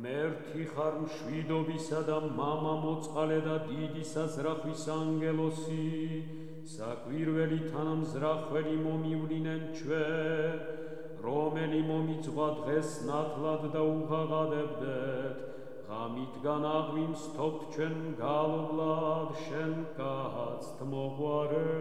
ღმერთი ხარ მშვიდობისა და მამა მოწყალე და დიდი საზრახვის ანგელოსი საკვირველი თანამზრახველი მომივლინენ ჩვენ რომელი მომიძღვა დღეს ნათლად და უღაღადებდეთ ღამით განაღვიმს ჩვენ გალობლად შენ კაცთ მოგვარებ